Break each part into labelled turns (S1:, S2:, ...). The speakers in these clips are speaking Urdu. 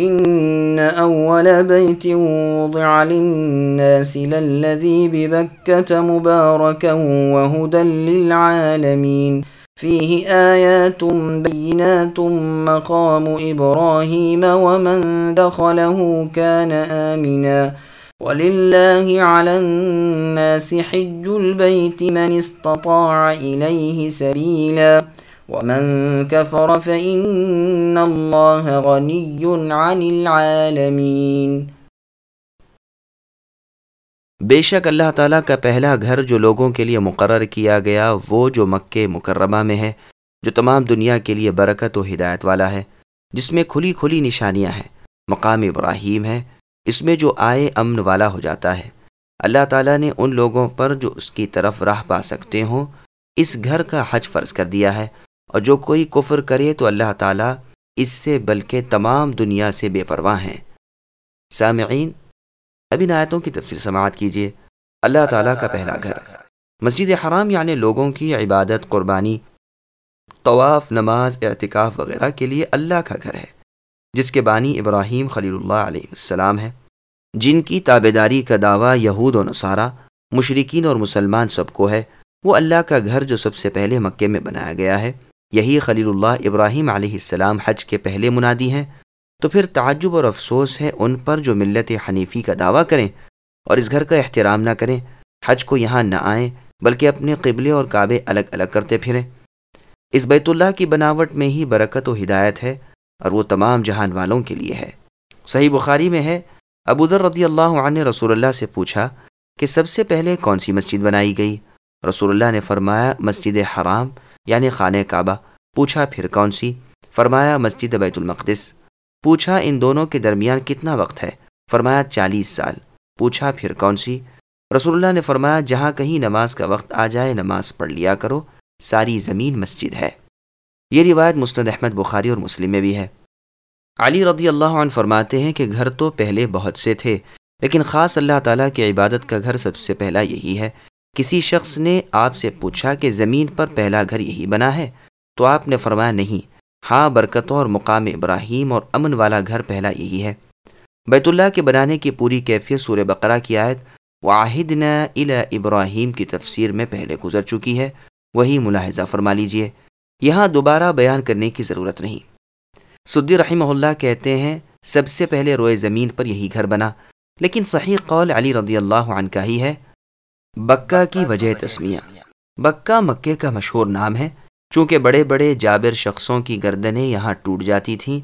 S1: إن أول بيت وضع للناس للذي ببكة مباركا وهدى للعالمين. فيه آيات بينات، مقام إبراهيم ومن دخله كان آمنا. ولله على الناس حج البيت من استطاع إليه سبيلاً. ومن كفر فإن الله غني عن العالمين.
S2: بے شک اللہ تعالیٰ کا پہلا گھر جو لوگوں کے لیے مقرر کیا گیا وہ جو مکہ مکرمہ میں ہے، جو تمام دنیا کے لیے برکت و ہدایت والا ہے، جس میں کھلی کھلی نشانیاں ہیں، مقام ابراہیم ہے، اس میں جو آئے امن والا ہو جاتا ہے۔ اللہ تعالیٰ نے ان لوگوں پر جو اس کی طرف راہ پا سکتے ہوں، اس گھر کا حج فرض کر دیا ہے۔ اور جو کوئی کفر کرے تو اللہ تعالیٰ اس سے بلکہ تمام دنیا سے بے پرواہ ہیں۔ سامعین اب ان آیتوں کی تفصیل سماعت کیجیے اللہ تعالیٰ کا پہلا گھر۔ مسجد حرام یعنی لوگوں کی عبادت، قربانی، طواف، نماز، اعتکاف وغیرہ کے لیے اللہ کا گھر ہے، جس کے بانی ابراہیم خلیل اللہ علیہ السلام ہے جن کی تابے داری کا دعویٰ یہود و نصارہ مشرقین اور مسلمان سب کو ہے۔ وہ اللہ کا گھر جو سب سے پہلے مکے میں بنایا گیا ہے۔ یہی خلیل اللہ ابراہیم علیہ السلام حج کے پہلے منادی ہیں۔ تو پھر تعجب اور افسوس ہے ان پر جو ملت حنیفی کا دعویٰ کریں اور اس گھر کا احترام نہ کریں، حج کو یہاں نہ آئیں، بلکہ اپنے قبلے اور کعبے الگ الگ کرتے پھریں۔ اس بیت اللہ کی بناوٹ میں ہی برکت و ہدایت ہے اور وہ تمام جہان والوں کے لیے ہے۔ صحیح بخاری میں ہے ابودر رضی اللہ عنہ نے رسول اللہ سے پوچھا کہ سب سے پہلے کون سی مسجد بنائی گئی؟ رسول اللہ نے فرمایا، مسجد حرام۔ یعنی خانہ کعبہ، پوچھا پھر کون سی؟ فرمایا مسجد بیت المقدس۔ پوچھا ان دونوں کے درمیان کتنا وقت ہے؟ فرمایا چالیس سال۔ پوچھا پھر کون سی؟ رسول اللہ نے فرمایا جہاں کہیں نماز کا وقت آ جائے نماز پڑھ لیا کرو، ساری زمین مسجد ہے۔ یہ روایت مستد احمد بخاری اور مسلم میں بھی ہے۔ علی رضی اللہ عنہ فرماتے ہیں کہ گھر تو پہلے بہت سے تھے، لیکن خاص اللہ تعالیٰ کی عبادت کا گھر سب سے پہلا یہی ہے۔ کسی شخص نے آپ سے پوچھا کہ زمین پر پہلا گھر یہی بنا ہے، تو آپ نے فرمایا نہیں ہاں برکتوں اور مقام ابراہیم اور امن والا گھر پہلا یہی ہے۔ بیت اللہ کے بنانے کی پوری کیفیت سور بقرہ کی آیت واحد الا ابراہیم کی تفسیر میں پہلے گزر چکی ہے۔ وہی ملاحظہ فرما لیجیے۔ یہاں دوبارہ بیان کرنے کی ضرورت نہیں۔ سدی رحمہ اللہ کہتے ہیں، سب سے پہلے روئے زمین پر یہی گھر بنا، لیکن صحیح قول علی رضی اللہ عنہ کا ہی ہے۔ بکہ کی وجہ تسمیہ۔ بکہ مکے کا مشہور نام ہے، چونکہ بڑے بڑے جابر شخصوں کی گردنیں یہاں ٹوٹ جاتی تھیں،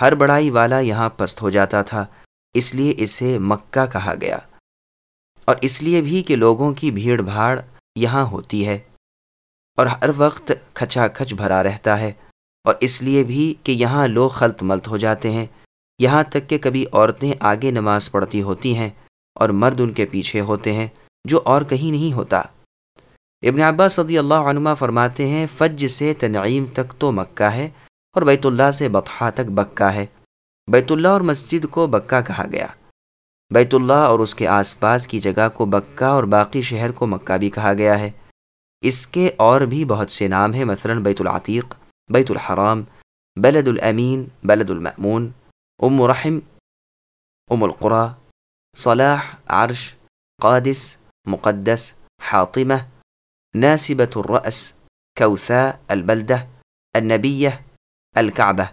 S2: ہر بڑائی والا یہاں پست ہو جاتا تھا، اس لیے اسے مکہ کہا گیا۔ اور اس لیے بھی کہ لوگوں کی بھیڑ بھاڑ یہاں ہوتی ہے۔ اور ہر وقت کھچا کھچ بھرا رہتا ہے۔ اور اس لیے بھی کہ یہاں لوگ خلط ملت ہو جاتے ہیں۔ یہاں تک کہ کبھی عورتیں آگے نماز پڑھتی ہوتی ہیں اور مرد ان کے پیچھے ہوتے ہیں۔ جو اور کہیں نہیں ہوتا۔ ابن عباس صدی اللہ عنما فرماتے ہیں فج سے تنعیم تک تو مکہ ہے اور بیت اللہ سے بطحا تک بکہ ہے۔ بیت اللہ اور مسجد کو بکہ کہا گیا۔ بیت اللہ اور اس کے آس پاس کی جگہ کو بکہ اور باقی شہر کو مکہ بھی کہا گیا ہے۔ اس کے اور بھی بہت سے نام ہیں، مثلا بیت العتیق، بیت الحرام، بلد الامین، بلد المأمون، ام رحم، ام القرا صلاح، عرش، قادس مقدس حاطمہ ناسبة الرأس کوثا البلدہ النبیہ الکعبہ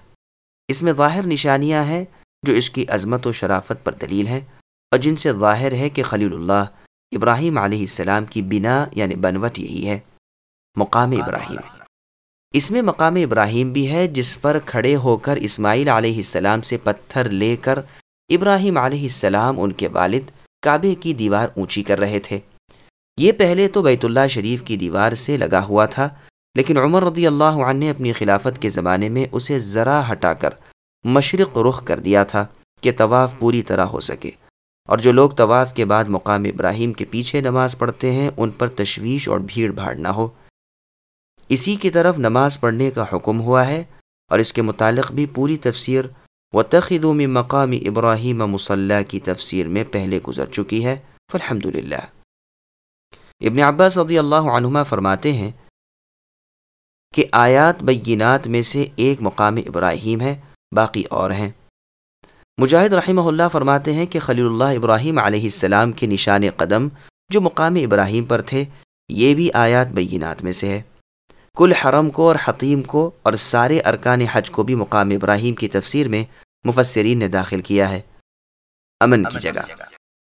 S2: اس میں ظاہر نشانیاں ہیں جو اس کی عظمت و شرافت پر دلیل ہیں اور جن سے ظاہر ہے کہ خلیل اللہ ابراہیم علیہ السلام کی بنا یعنی بنوٹ یہی ہے۔ مقام ابراہیم۔ اس میں مقام ابراہیم بھی ہے جس پر کھڑے ہو کر اسماعیل علیہ السلام سے پتھر لے کر ابراہیم علیہ السلام، ان کے والد کعبے کی دیوار اونچی کر رہے تھے۔ یہ پہلے تو بیت اللہ شریف کی دیوار سے لگا ہوا تھا، لیکن عمر رضی اللہ عنہ نے اپنی خلافت کے زمانے میں اسے ذرا ہٹا کر مشرق رخ کر دیا تھا کہ طواف پوری طرح ہو سکے۔ اور جو لوگ طواف کے بعد مقام ابراہیم کے پیچھے نماز پڑھتے ہیں، ان پر تشویش اور بھیڑ بھاڑ نہ ہو۔ اسی کی طرف نماز پڑھنے کا حکم ہوا ہے اور اس کے متعلق بھی پوری تفسیر و تخدوم مقام ابراہیم مسلح کی تفسیر میں پہلے گزر چکی ہے۔ الحمد للہ ابن عباس رضی اللہ عنہما فرماتے ہیں کہ آیات بینات میں سے ایک مقام ابراہیم ہے، باقی اور ہیں۔ مجاہد رحمہ اللہ فرماتے ہیں کہ خلیل اللہ ابراہیم علیہ السلام کے نشان قدم جو مقام ابراہیم پر تھے، یہ بھی آیات بینات میں سے ہے۔ کل حرم کو اور حتیم کو اور سارے ارکان حج کو بھی مقام ابراہیم کی تفسیر میں مفسرین نے داخل کیا ہے۔ امن کی جگہ۔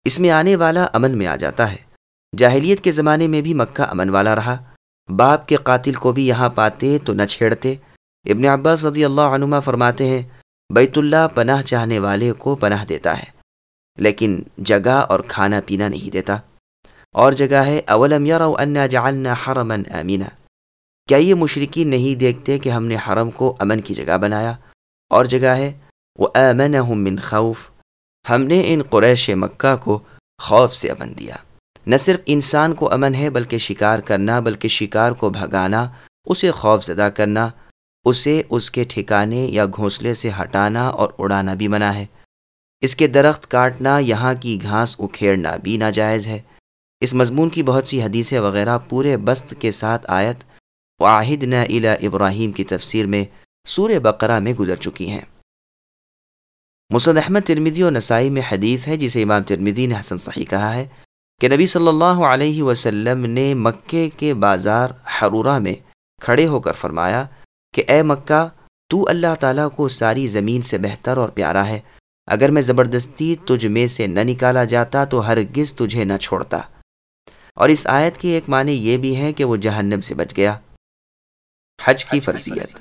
S2: اس میں آنے والا امن میں آ جاتا ہے۔ جاہلیت کے زمانے میں بھی مکہ امن والا رہا۔ باپ کے قاتل کو بھی یہاں پاتے تو نہ چھیڑتے۔ ابن عباس رضی اللہ عنما فرماتے ہیں، بیت اللہ پناہ چاہنے والے کو پناہ دیتا ہے، لیکن جگہ اور کھانا پینا نہیں دیتا۔ اور جگہ ہے، اولم یرو انا جعلنا حرما امینہ کیا یہ مشرقی نہیں دیکھتے کہ ہم نے حرم کو امن کی جگہ بنایا؟ اور جگہ ہے وہ امن من خوف۔ ہم نے ان قریش مکہ کو خوف سے امن دیا۔ نہ صرف انسان کو امن ہے بلکہ شکار کرنا، بلکہ شکار کو بھگانا، اسے خوف زدہ کرنا، اسے اس کے ٹھکانے یا گھونسلے سے ہٹانا اور اڑانا بھی منع ہے۔ اس کے درخت کاٹنا، یہاں کی گھاس اکھیڑنا بھی ناجائز ہے۔ اس مضمون کی بہت سی حدیثیں وغیرہ پورے بست کے ساتھ آیت واحد نہ الا ابراہیم کی تفسیر میں سور بقرہ میں گزر چکی ہیں۔ مسد احمد ترمیدی و نسائی میں حدیث ہے جسے امام ترمیدی نے حسن صحیح کہا ہے کہ نبی صلی اللہ علیہ وسلم نے مکے کے بازار حرورہ میں کھڑے ہو کر فرمایا کہ اے مکہ، تو اللہ تعالیٰ کو ساری زمین سے بہتر اور پیارا ہے۔ اگر میں زبردستی تجھ میں سے نہ نکالا جاتا تو ہرگز تجھے نہ چھوڑتا۔ اور اس آیت کی ایک معنی یہ بھی ہے کہ وہ جہنم سے بچ گیا۔ حج کی فرضیت۔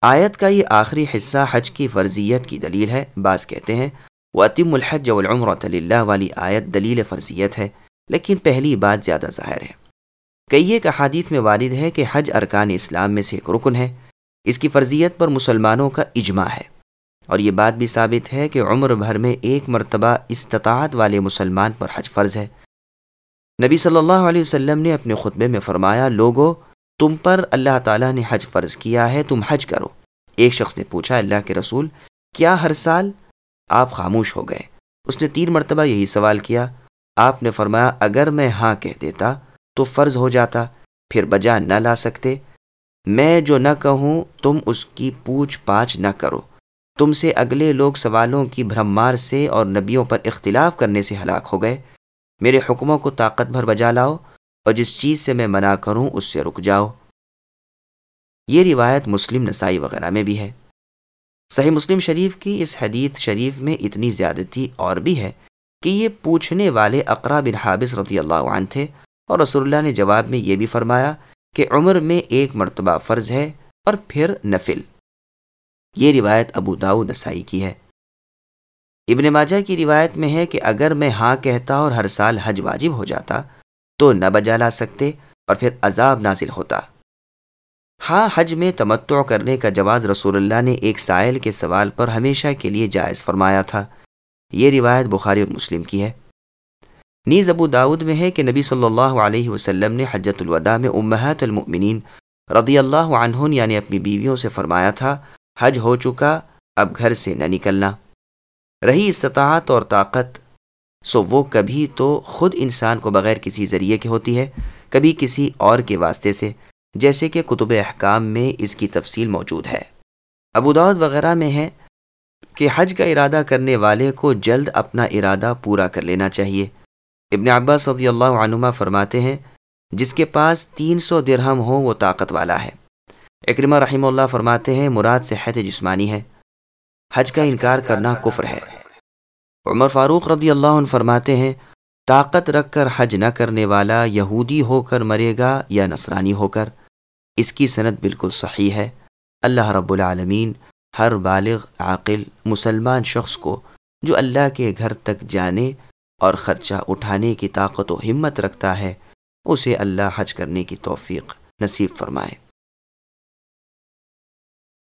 S2: آیت کا یہ آخری حصہ حج کی فرضیت کی دلیل ہے، بعض کہتے ہیں وہ الحج والعمرۃ اللہ والی آیت دلیل فرضیت ہے، لیکن پہلی بات زیادہ ظاہر ہے۔ کئی ایک احادیث میں والد ہے کہ حج ارکان اسلام میں سے ایک رکن ہے، اس کی فرضیت پر مسلمانوں کا اجماع ہے۔ اور یہ بات بھی ثابت ہے کہ عمر بھر میں ایک مرتبہ استطاعت والے مسلمان پر حج فرض ہے۔ نبی صلی اللہ علیہ وسلم نے اپنے خطبے میں فرمایا، لوگو تم پر اللہ تعالیٰ نے حج فرض کیا ہے، تم حج کرو۔ ایک شخص نے پوچھا، اللہ کے رسول، کیا ہر سال آپ خاموش ہو گئے؟ اس نے تین مرتبہ یہی سوال کیا۔ آپ نے فرمایا، اگر میں ہاں کہہ دیتا تو فرض ہو جاتا، پھر بجا نہ لا سکتے۔ میں جو نہ کہوں، تم اس کی پوچھ پاچھ نہ کرو۔ تم سے اگلے لوگ سوالوں کی بھرمار سے اور نبیوں پر اختلاف کرنے سے ہلاک ہو گئے۔ میرے حکموں کو طاقت بھر بجا لاؤ۔ اور جس چیز سے میں منع کروں اس سے رک جاؤ۔ یہ روایت مسلم، نسائی وغیرہ میں بھی ہے۔ صحیح مسلم شریف کی اس حدیث شریف میں اتنی زیادتی اور بھی ہے کہ یہ پوچھنے والے اقرا بن حابث رضی اللہ عنہ تھے اور رسول اللہ نے جواب میں یہ بھی فرمایا کہ عمر میں ایک مرتبہ فرض ہے اور پھر نفل۔ یہ روایت ابو داؤ نسائی کی ہے۔ ابن ماجہ کی روایت میں ہے کہ اگر میں ہاں کہتا اور ہر سال حج واجب ہو جاتا تو نہ بجا لا سکتے اور پھر عذاب نازل ہوتا۔ ہاں حج میں تمتع کرنے کا جواز رسول اللہ نے ایک سائل کے سوال پر ہمیشہ کے لیے جائز فرمایا تھا۔ یہ روایت بخاری اور مسلم کی ہے۔ نیز ابو داود میں ہے کہ نبی صلی اللہ علیہ وسلم نے حجت الوداع میں امہات المؤمنین رضی اللہ عنہ یعنی اپنی بیویوں سے فرمایا تھا، حج ہو چکا، اب گھر سے نہ نکلنا۔ رہی استطاعت اور طاقت سو وہ کبھی تو خود انسان کو بغیر کسی ذریعے کے ہوتی ہے، کبھی کسی اور کے واسطے سے، جیسے کہ کتب احکام میں اس کی تفصیل موجود ہے۔ ابوداود وغیرہ میں ہے کہ حج کا ارادہ کرنے والے کو جلد اپنا ارادہ پورا کر لینا چاہیے۔ ابن عباس صدی اللہ عنما فرماتے ہیں، جس کے پاس تین سو درہم ہو وہ طاقت والا ہے۔ اکرمہ رحمہ اللہ فرماتے ہیں، مراد صحت جسمانی ہے۔ حج کا انکار کرنا کفر ہے۔ عمر فاروق رضی اللہ عنہ فرماتے ہیں، طاقت رکھ کر حج نہ کرنے والا یہودی ہو کر مرے گا یا نصرانی ہو کر؟ اس کی صنعت بالکل صحیح ہے۔ اللہ رب العالمین ہر بالغ، عاقل، مسلمان شخص کو جو اللہ کے گھر تک جانے اور خرچہ اٹھانے کی طاقت و ہمت رکھتا ہے، اسے اللہ حج کرنے کی توفیق نصیب فرمائے۔